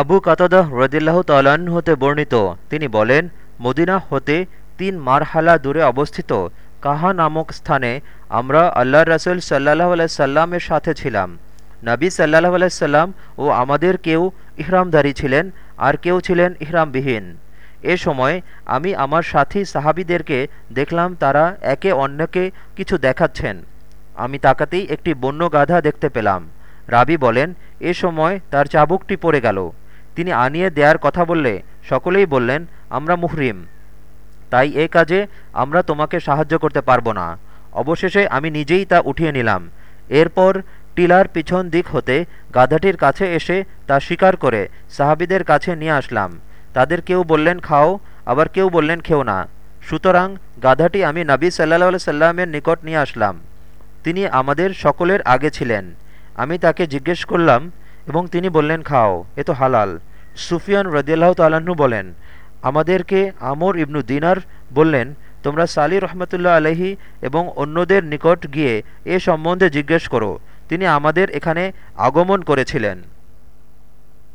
আবু কাতাদাহ রদিল্লাহ তালান হতে বর্ণিত। তিনি বলেন, মদিনা হতে তিন মারহালা দূরে অবস্থিত। কাহা নামক স্থানে আমরা আল্লাহ রসুল সাল্লাহ আলাইসাল্লামের সাথে ছিলাম। নবী সাল্লাহ আলাইসাল্লাম ও আমাদের কেউ ইহরামধারী ছিলেন, আর কেউ ছিলেন ইহরামবিহীন। এ সময় আমি আমার সাথী সাহাবিদেরকে দেখলাম, তারা একে অন্যকে কিছু দেখাচ্ছেন। আমি তাকাতেই একটি বন্য গাধা দেখতে পেলাম। রাবি বলেন, এ সময় তার চাবুকটি পড়ে গেল। তিনি আনিয়ে দেয়ার কথা বললে সকলেই বললেন, আমরা মুহরিম। তাই এ কাজে আমরা তোমাকে সাহায্য করতে পারব না। অবশেষে আমি নিজেই তা উঠিয়ে নিলাম। এরপর টিলার পিছন দিক হতে গাধাটির কাছে এসে তা শিকার করে সাহাবিদের কাছে নিয়ে আসলাম। তাদের কেউ বললেন, খাও। আবার কেউ বললেন, খেও না। সুতরাং গাধাটি আমি নবী সাল্লাহ সাল্লামের নিকট নিয়ে আসলাম। তিনি আমাদের সকলের আগে ছিলেন। আমি তাকে জিজ্ঞেস করলাম এবং তিনি বললেন, খাও, এ তো হালাল। সুফিয়ান রদিয়াল্লাহ তাল্লাহ্ন বলেন, আমাদেরকে আমর ইবনু দিনার বললেন, তোমরা সালি রহমতুল্লাহ আলহি এবং অন্যদের নিকট গিয়ে এ সম্বন্ধে জিজ্ঞেস করো। তিনি আমাদের এখানে আগমন করেছিলেন।